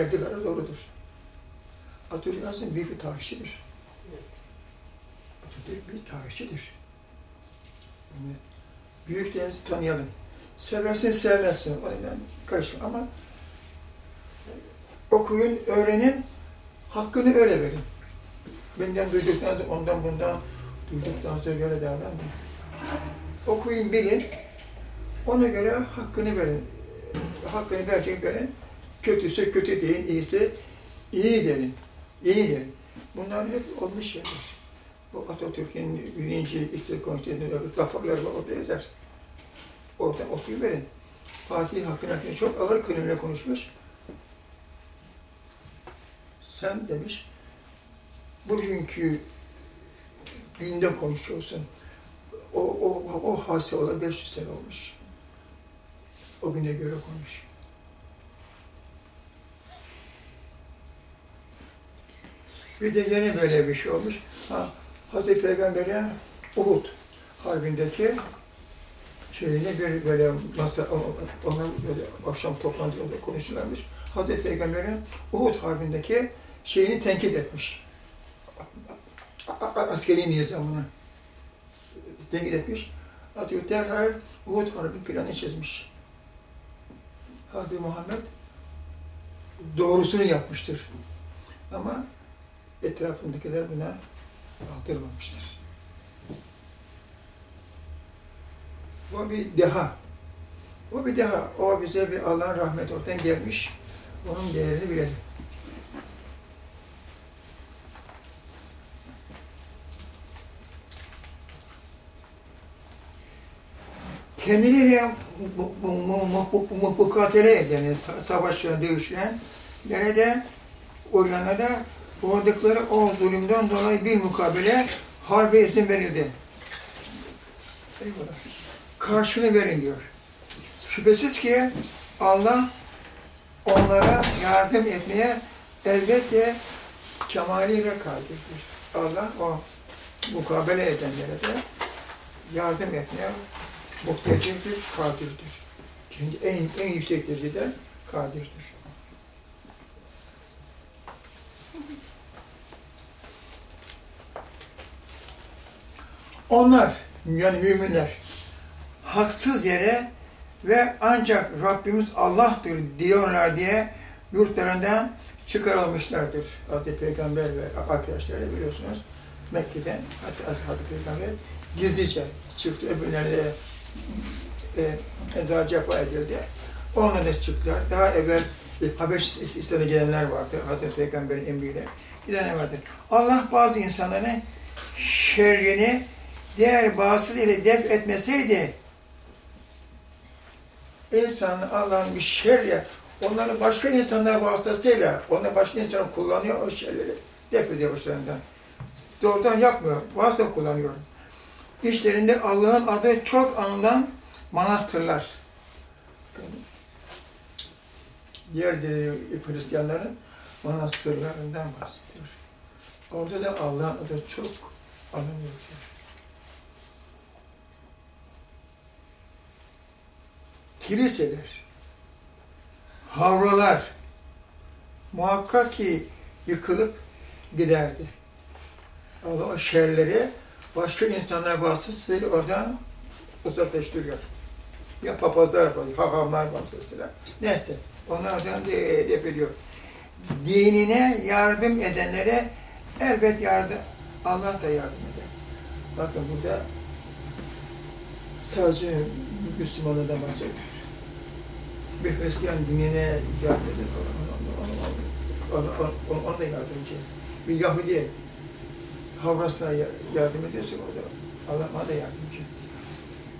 Erdikara doğrudur. Abdülhamid Yazım büyük bir tarihçidir. Evet. Atatürk bir tarihçidir. Yani büyüklerimizi tanıyalım. Seversin sevmezsin. Ona ben karışmam ama okuyun, öğrenin, hakkını öyle verin. Benden duyduktan sonra ondan bundan duyduktan sonra göre davranmayın. Okuyun, bilin. Ona göre hakkını verin. Hakkını verecek verin. Kötüse kötü deyin, iyiyse iyi deyin. İyi deyin. Bunlar hep olmuş şeyler. Bu Atatürk'ün birinci iktidar konuştuğunda öbür raporları var, orada yazar. Oradan okuyuverin. Fatih Hakkı'nın hakkında çok ağır kelimeyle konuşmuş. Sen demiş, bugünkü günde konuşuyorsun. O, o, o hadise olan 500 sene olmuş. O güne göre konuş. Bir de yeni böyle bir şey olmuş. Ha, Hazreti Peygamber'e Uhud harbindeki şeyine bir böyle masa, ona böyle akşam toplantıda konuşularmış. Hazreti Peygamber'in Uhud harbindeki şeyini tenkit etmiş. Askeri nizamını tenkit etmiş. Atıyor derhal Uhud Harbi planı çizmiş. Hazreti Muhammed doğrusunu yapmıştır. Ama etrafındakiler buna aldırmamıştır. O bir deha. O bir deha. O bize bir Allah'ın rahmeti oradan gelmiş. Onun değerini bilelim. Kendileriyle eden, sa- savaşan, dövüşen, nerede orada da uğradıkları o zulümden dolayı bir mukabele harbe izin verildi. Karşını verin diyor. Şüphesiz ki Allah onlara yardım etmeye elbette kemaliyle kadirdir. Allah o mukabele edenlere de yardım etmeye muhtedirdir, kadirdir. Kendi en, en yüksek derecede kadirdir. Onlar, yani müminler, haksız yere ve ancak Rabbimiz Allah'tır diyorlar diye yurtlarından çıkarılmışlardır. Hazreti Peygamber ve arkadaşları biliyorsunuz Mekke'den hatta Hazreti Peygamber gizlice çıktı. Öbürlerine e, eza cefa edildi. Onunla da çıktılar. Daha evvel e, Habeş İslam'a gelenler vardı. Hazreti Peygamber'in emriyle. Gidenler vardı. Allah bazı insanların şerrini diğer bazı ile def etmeseydi insanı Allah'ın bir şerle onları başka insanlar vasıtasıyla onu başka insan kullanıyor o şerleri def ediyor başlarından. Doğrudan yapmıyor. Vasıta kullanıyor. İşlerinde Allah'ın adı çok anılan manastırlar. Diğer Hristiyanların manastırlarından bahsediyor. Orada da Allah'ın adı çok anılıyor. Kiliseler, havralar muhakkak ki yıkılıp giderdi. Allah o şerleri başka insanlar vasıtasıyla oradan uzaklaştırıyor. Ya papazlar hahamlar vasıtasıyla. Neyse, onlardan de hedef ediyor. Dinine yardım edenlere elbet yardım, Allah da yardım eder. Bakın burada sadece Müslümanlardan bahsediyor. Bir Hristiyan dinine yardım eder, ona, ona, ona, ona, ona da yardımcı. Bir Yahudi havrasına yardım ediyorsa o da Allah ona da yardımcı.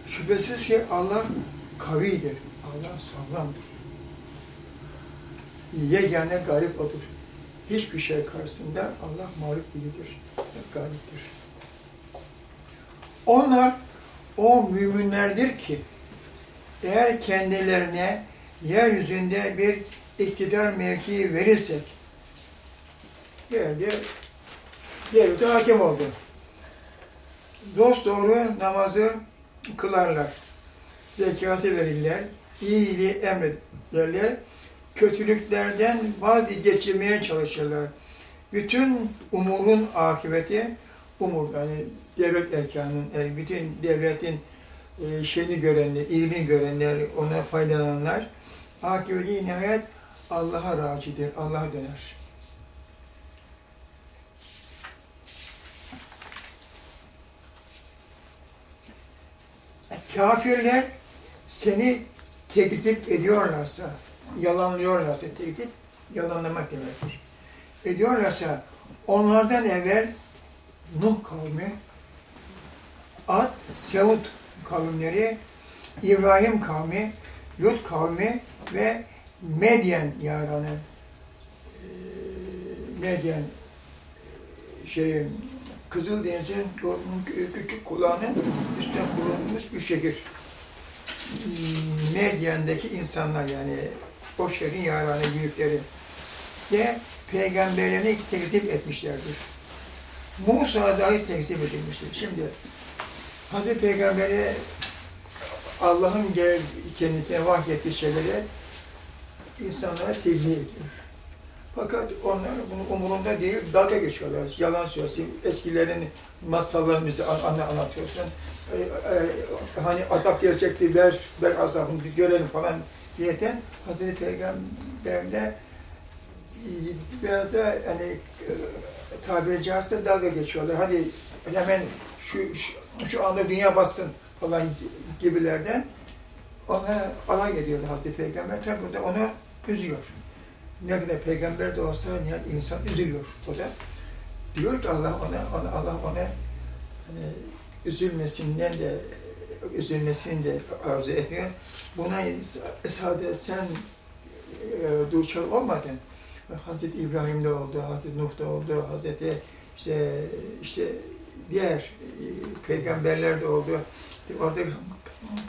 Şüphesiz ki Allah kavidir. Allah sağlamdır. Yegane galip odur. Hiçbir şey karşısında Allah mağlup değildir. Galiptir. Onlar o müminlerdir ki eğer kendilerine yeryüzünde bir iktidar mevkii verirsek geldi devlete hakim oldu. Dost doğru namazı kılarlar. Zekatı verirler. iyiliği emrederler. kötülüklerden vazgeçirmeye çalışırlar. Bütün umurun akıbeti, umur yani devlet erkanının, yani bütün devletin e, şeyini görenler, iyiliğini görenler, ona faydalananlar, akıbeti nihayet Allah'a racidir, Allah'a döner. Kafirler seni tekzip ediyorlarsa, yalanlıyorlarsa, tekzip yalanlamak demektir. Ediyorlarsa onlardan evvel Nuh kavmi, Ad, Sevud kavimleri, İbrahim kavmi, Lut kavmi ve Medyen yaranı, eee, Medyen şey Kızıldeniz'in küçük kulağının üstüne kurulmuş bir şehir. Medyen'deki insanlar yani o şehrin yaranı büyükleri de peygamberlerini tekzip etmişlerdir. Musa dahi tekzip edilmiştir. Şimdi Hazreti Peygamber'e Allah'ın kendisine vahyettiği şeyleri insanlara tebliğ ediyor. Fakat onlar bunun umurunda değil, dalga geçiyorlar. Yalan söylüyorsun, eskilerin masallarını bize an, an, anlatıyorsun. Ee, e, hani azap gelecekti, ver, ver azabını bir görelim falan diyeten Hazreti Peygamberle biraz da hani e, tabiri caizse dalga geçiyorlar. Hadi hemen şu, şu, şu anda dünya bassın falan gibilerden ona alay ediyordu Hazreti Peygamber. Tabi bu onu üzüyor. Ne kadar peygamber de olsa nihayet insan üzülüyor o da. Diyor ki Allah ona, ona Allah ona hani üzülmesinden de üzülmesini de arzu ediyor. Buna sadece sen e, duçar olmadın. Hazreti İbrahim'de oldu, Hazreti Nuh'da oldu, Hazreti işte işte diğer e, peygamberler de oldu. Orada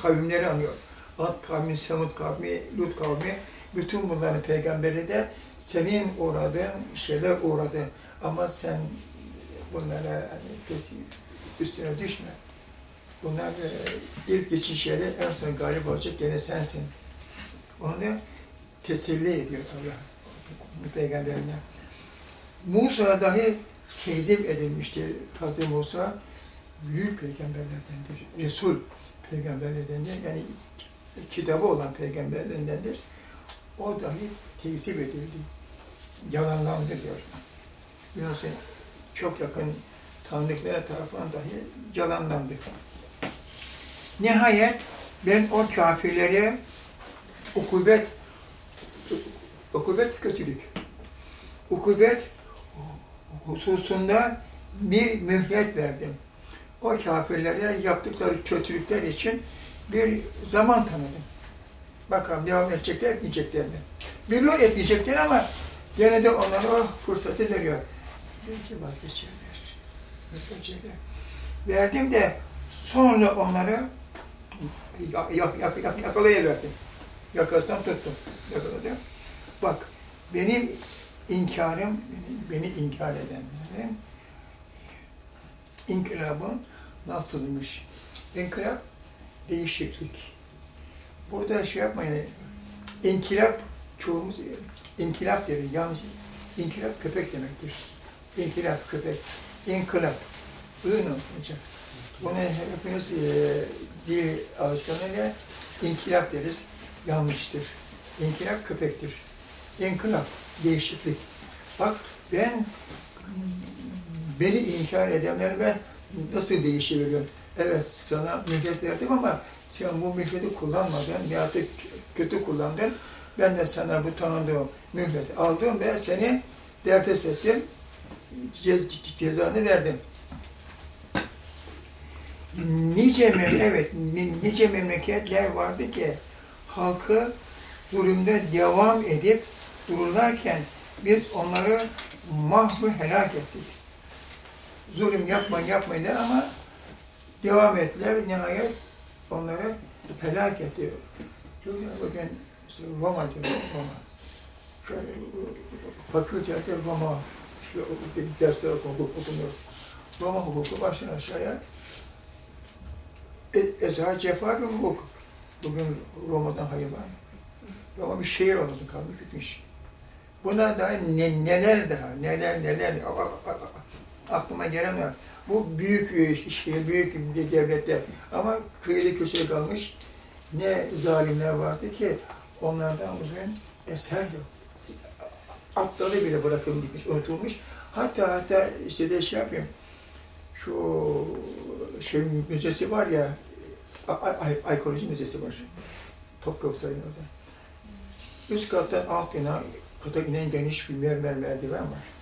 kavimleri anıyor. Ad kavmi, Semud kavmi, Lut kavmi, bütün bunların peygamberi de senin uğradığın şeyler uğradı. Ama sen bunlara hani pek üstüne düşme. Bunlar e, ilk geçiş yeri en son galip olacak gene sensin. Onu teselli ediyor Allah peygamberine. Musa dahi tekzip edilmişti Hazreti Musa. Büyük peygamberlerdendir. Resul peygamberlerdendir. Yani kitabı olan peygamberlerindendir. O dahi tekzip edildi. Yalanlandı diyor. Biliyorsun çok yakın tanıdıkları tarafından dahi yalanlandı. Nihayet ben o kafirlere ukubet ukubet kötülük. Ukubet hususunda bir mühlet verdim. O kafirlere yaptıkları kötülükler için bir zaman tanıdım. Bakalım devam edecekler, etmeyecekler mi? Biliyor etmeyecekler ama gene de onlara o fırsatı veriyor. Belki vazgeçerler. Vazgeçerler. Verdim de sonra onları yak, yak, yak, yak, yakalayıverdim. Yakasından tuttum. Yakaladım. Bak, benim inkarım, beni, beni inkar edenlerin inkılabın nasılmış? İnkılap, değişiklik. Burada şey yapmayın, inkılap, çoğumuz inkılap deriz, yalnız inkılap köpek demektir. İnkılap, köpek, inkılap, ığın hocam. Bunu hepimiz e, dil alışkanlığıyla inkılap deriz, yanlıştır. İnkılap köpektir. İnkılap, değişiklik. Bak ben beni inkar edenleri ben nasıl değişebiliyorum? Evet sana mühlet verdim ama sen bu mühleti kullanmadın ya da kötü kullandın. Ben de sana bu tanıdığım mühleti aldım ve seni derdest ettim. Ce cezanı verdim. Nice memleket, evet, nice memleketler vardı ki halkı zulümde devam edip dururlarken biz onları mahvu helak ettik. Zulüm yapmayın yapmayın ama devam ettiler. Nihayet onları helak etti. Şöyle bakın işte Roma diyor Roma. Şöyle fakültede Roma işte dersler okunuyor. Roma hukuku baştan aşağıya e, Ezha cefa bir hukuk. Bugün Roma'dan hayır var mı? Ama bir şehir olması kalmış bitmiş. Buna daha ne, neler daha, neler neler aklıma gelen var. Bu büyük e, şehir, büyük bir devletler. Ama kıyıda köşede kalmış ne zalimler vardı ki onlardan bugün eser yok. Atları bile bırakılmış, unutulmuş. Hatta hatta işte de şey yapayım, şu şey müzesi var ya, Aykoloji Müzesi var. Topkapı Sarayı'nın orada. Üst kattan alt bina, kata inen geniş bir mermer merdiven var.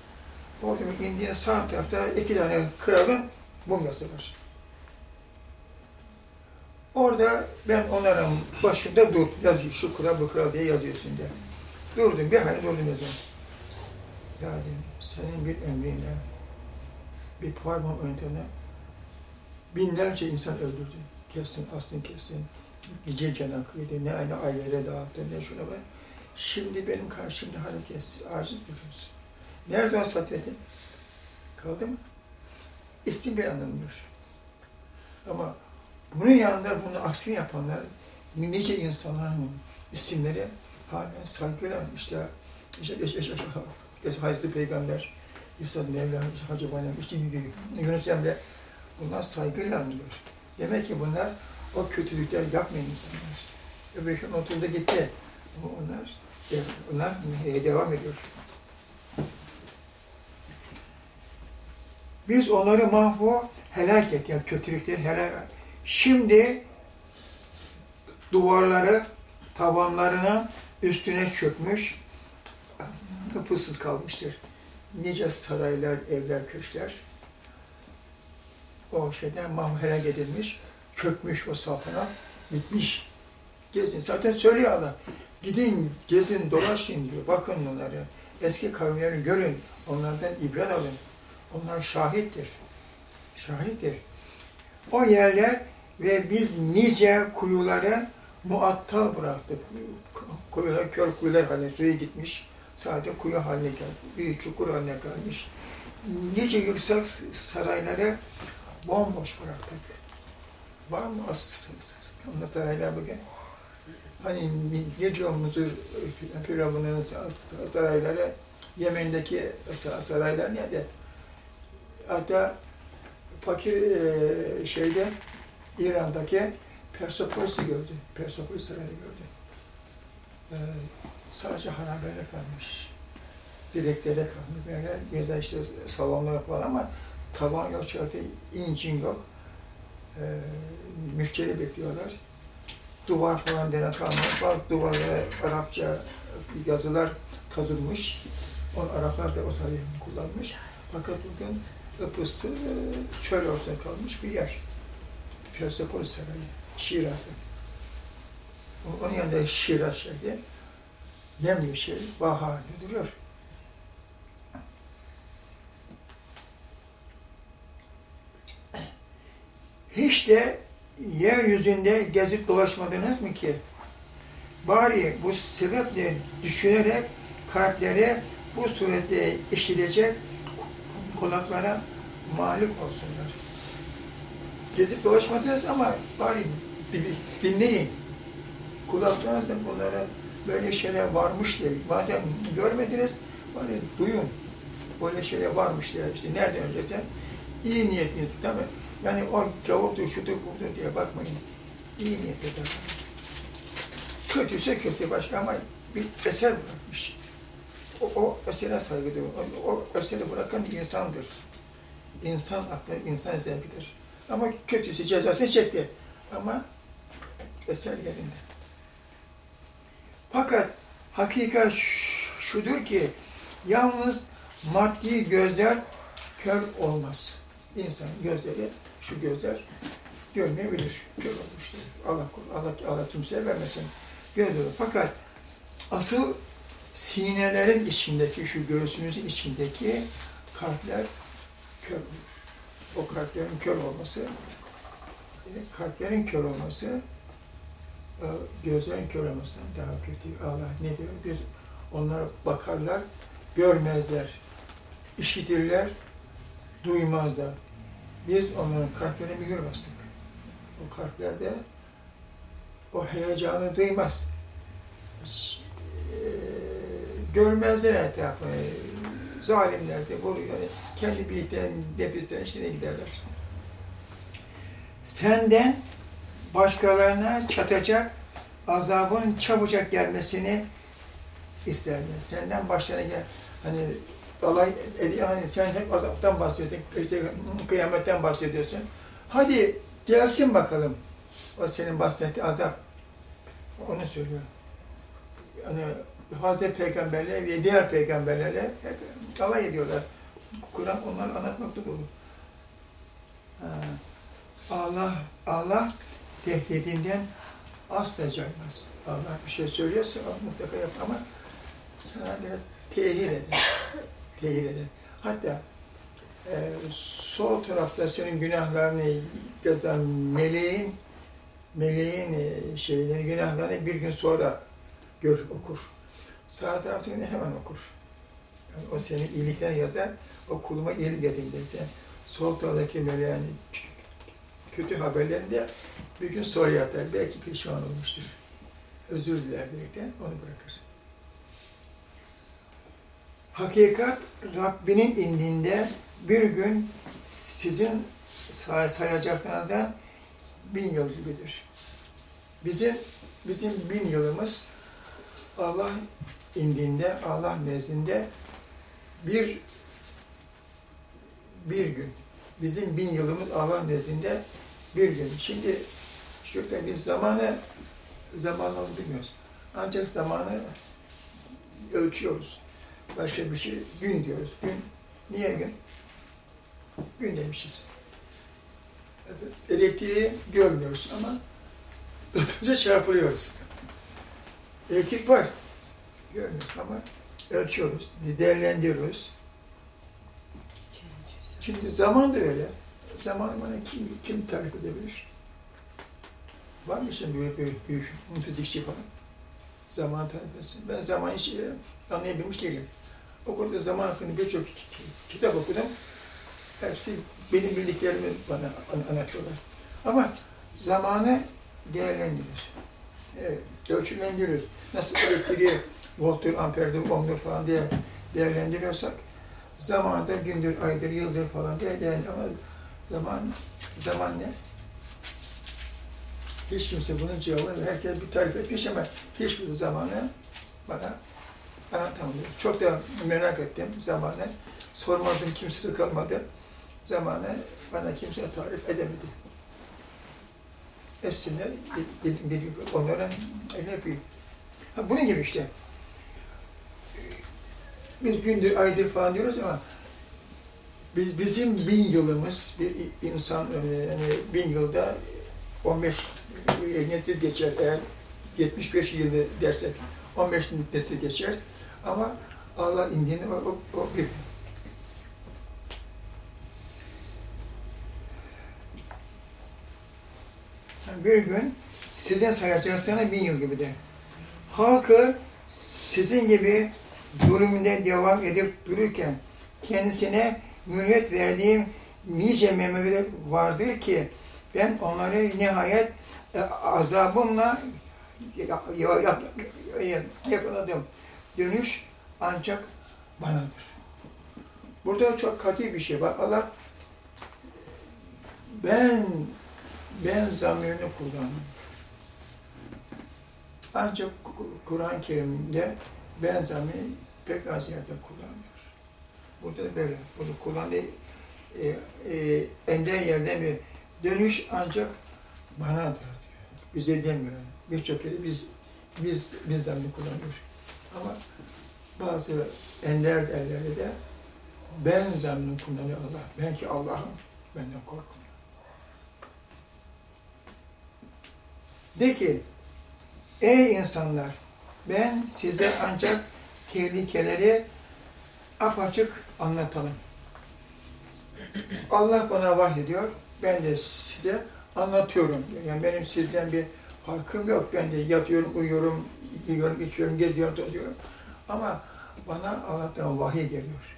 Orada indiğin sağ tarafta iki tane kralın mumyası var. Orada ben onların başında dur, yazıyor, şu kral bu kral diye yazıyorsun diye. Durdum, bir hani durdum yazıyorum. Ya dedim, senin bir emrinle, bir parmağın öntene binlerce insan öldürdün. Kestin, astın, kestin. Gece canan kıydı, ne aynı ailelere dağıttın, ne şuna bak. Şimdi benim karşımda kes, aciz duruyorsun. Nerede o satvetin? Kaldı mı? İsmi bile anılmıyor. Ama bunun yanında bunu aksini yapanlar, nice insanların isimleri halen saygıyla işte, işte, işte, işte, işte Hazreti Peygamber, İsa Mevlana, işte Hacı Bayram, işte Yunus Emre, bunlar saygıyla anılıyor. Demek ki bunlar o kötülükler yapmayan insanlar. Öbür oturdu gitti. Ama onlar, onlar devam ediyor. Biz onları mahvu helak et, yani kötülükleri helak et. Şimdi duvarları tavanlarının üstüne çökmüş, ıpısız kalmıştır. Nice saraylar, evler, köşkler o şeyden mahvu helak edilmiş, çökmüş o saltanat, bitmiş. Gezin. Zaten söylüyor Allah. Gidin, gezin, dolaşın diyor. Bakın onları. Eski kavimlerini görün. Onlardan ibret alın. Onlar şahittir. Şahittir. O yerler ve biz nice kuyuları muattal bıraktık. Kuyular, kör kuyular haline suyu gitmiş. Sadece kuyu haline geldi. Bir çukur haline gelmiş. Nice yüksek sarayları bomboş bıraktık. Var mı o saraylar bugün? Hani ne diyor Mısır Firavun'un sarayları, Yemen'deki saraylar nerede? Hatta fakir e, şeyde İran'daki Persepolis'i gördü. Persepolis sarayı gördü. E, sadece harabeler kalmış. Direklere kalmış. Böyle bir de işte salonlar falan ama tavan yok, çatı, incin yok. E, müşteri bekliyorlar. Duvar falan denen kalmamış. Bak duvarlara Arapça yazılar kazılmış. O Araplar da o sarayı kullanmış. Fakat bugün ıpısı çöl ortaya kalmış bir yer. Persepolis Sarayı, Şiraz'da. Onun yanında Şiraz şehri, yemyeşil, baharlı duruyor. Hiç de yeryüzünde gezip dolaşmadınız mı ki? Bari bu sebeple düşünerek kalpleri bu surette işilecek kulaklara mağlup olsunlar. Gezip dolaşmadınız ama bari dinleyin. Kulaklarınızda bunlara böyle şeyler varmış diye. Madem görmediniz, bari duyun. Böyle şeyler varmış diye. İşte nereden önceden iyi niyetiniz değil mi? Yani o gavurdur, şudur, budur diye bakmayın. İyi niyetle bakın. Kötüyse kötü başka ama bir eser bırakmış. O, o esere saygı duyun. O, o eseri bırakan insandır. İnsan aklı, insan zevkidir. Ama kötüsü cezasını çekti. Ama eser yerinde. Fakat hakikat şudur ki yalnız maddi gözler kör olmaz. İnsan gözleri, şu gözler görmeyebilir. Kör olmuştur. Allah, Allah, Allah kimseye vermesin. Gözleri. Fakat asıl sinelerin içindeki, şu göğsümüzün içindeki kalpler kör. O kalplerin kör olması, kalplerin kör olması, e, gözlerin kör olmasından daha kötü. Allah ne diyor? Bir, onlar bakarlar, görmezler, işitirler, duymazlar. Biz onların kalplerine mühür bastık. O kalplerde o heyecanı duymaz. e, görmezler etrafını. Zalimler de vuruyor. Kendi bildiklerinin nefislerin içine giderler. Senden başkalarına çatacak azabın çabucak gelmesini isterler. Senden başlarına gel. Hani alay ediyor, hani sen hep azaptan bahsediyorsun, işte kıyametten bahsediyorsun. Hadi gelsin bakalım. O senin bahsettiği azap. Onu söylüyor. Yani Hazreti Peygamberle ve diğer peygamberlerle hep alay ediyorlar. Kur'an onları anlatmakta dolu. Allah, Allah tehdidinden asla caymaz. Allah bir şey söylüyorsa mutlaka yap ama sana biraz tehir eder. tehir eder. Hatta e, sol tarafta senin günahlarını yazan meleğin meleğin e, şeyleri, günahlarını bir gün sonra gör, okur. Sağ taraftakini hemen okur. Yani o senin iyiliklerini yazar, o kuluma iyilik edildiğinde. Sol taraftaki meleğin kötü haberlerini bir gün sonra yatar. Belki pişman olmuştur. Özür diler belki onu bırakır. Hakikat Rabbinin indinde bir gün sizin say sayacaklarınızdan bin yıl gibidir. Bizim bizim bin yılımız Allah indinde, Allah nezdinde bir bir gün. Bizim bin yılımız Allah nezdinde bir gün. Şimdi şöyle biz zamanı zamanı bilmiyoruz. Ancak zamanı ölçüyoruz. Başka bir şey gün diyoruz. Gün niye gün? Gün demişiz. Evet, elektriği görmüyoruz ama tutunca çarpılıyoruz. Elektrik var. Görmüyoruz ama ölçüyoruz, değerlendiriyoruz. Şimdi zaman da öyle. Zaman bana kim, kim tarif edebilir? Var mı şimdi böyle büyük, büyük fizikçi falan? Zaman tarif etsin. Ben zaman e, anlayabilmiş değilim. Okulda zaman hakkında birçok kitap okudum. Hepsi benim bildiklerimi bana anlatıyorlar. Ama zamanı değerlendirir. Evet, ölçülendiriyoruz. Nasıl elektriği volttur, amperdir, ohmdur falan diye değerlendiriyorsak zamanda gündür, aydır, yıldır falan diye değerlendiriyor. Ama zaman, zaman ne? Hiç kimse bunun cevabını, herkes bir tarif etmiş ama hiçbir zamanı bana anlatamıyor. Çok da merak ettim zamanı. Sormadım, kimse de kalmadı. Zamanı bana kimse tarif edemedi. Etsinler, dedim, dedim, onların eline öpeyim. Ha, bunun gibi işte. Biz gündür, aydır falan diyoruz ama bizim bin yılımız, bir insan yani bin yılda 15 nesil geçer eğer 75 yılı dersek 15 nesil geçer ama Allah indiğinde o, o, o bir. Bir gün sizin sayacağınız sana bin yıl gibidir. Halkı sizin gibi zulümünde devam edip dururken kendisine mühlet verdiğim nice memeler vardır ki ben onları nihayet e, azabımla yakaladım. Dönüş ancak banadır. Burada çok katı bir şey var. Allah ben ben zamirini kullandım. Ancak Kur'an-ı Kerim'de ben zamiri pek az yerde kullanıyor. Burada da böyle. Bunu kullandığı e, e, ender yerden bir dönüş ancak banadır diyor. Bize demiyor. Birçok yerde biz biz biz zamiri kullanıyoruz. Ama bazı ender derlerde de ben zannını kullanıyor Allah. Ben ki Allah'ım benden korkun. De ki, ey insanlar, ben size ancak tehlikeleri apaçık anlatalım. Allah bana vahyediyor, ben de size anlatıyorum. Yani benim sizden bir farkım yok. Ben de yatıyorum, uyuyorum, yiyorum, içiyorum, geziyorum, tozuyorum. Ama bana Allah'tan vahiy geliyor.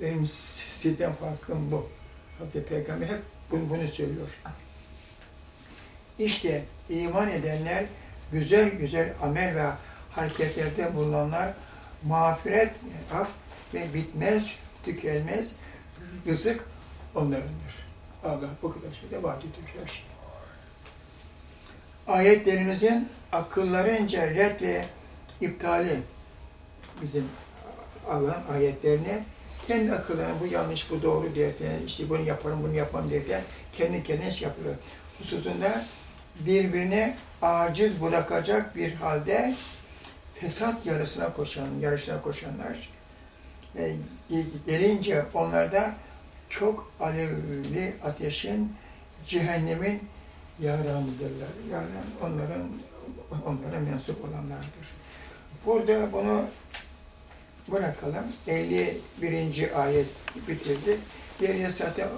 Benim sizden farkım bu. Hazreti Peygamber hep bunu, bunu söylüyor. İşte iman edenler güzel güzel amel ve hareketlerde bulunanlar mağfiret, af ve bitmez, tükenmez rızık onlarındır. Allah bu kadar şeyde vaat ediyor her şey. Ayetlerimizin akıllarınca red ve iptali bizim Allah'ın ayetlerini kendi akıllarına bu yanlış, bu doğru derken, işte bunu yaparım, bunu yapmam derken kendi kendine şey yapıyor. Hususunda birbirine aciz bırakacak bir halde fesat yarısına koşan, yarışına koşanlar e, gelince onlarda çok alevli ateşin, cehennemin yaranıdırlar. Yani onların onlara mensup olanlardır. Burada bunu bırakalım. 51. ayet bitirdi. Geriye zaten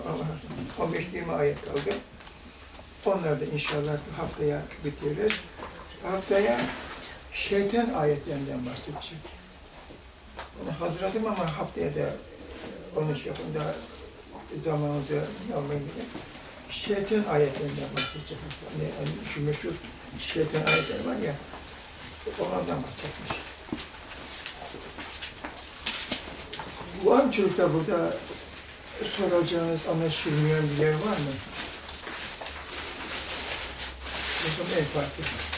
15-20 ayet kaldı. Onları da inşallah haftaya bitiririz. Haftaya şeytan ayetlerinden bahsedecek. Onu hazırladım ama haftaya da e, onun şey yapın da zamanınızı almayın diye. Şeytan ayetlerinden bahsedecek. Hani, hani şu meşhur şeytan ayetleri var ya, onlardan bahsetmiş. Mı çocuklar burada soracağınız, anlaşılmayan bir yer var mı? Zaman en farklı.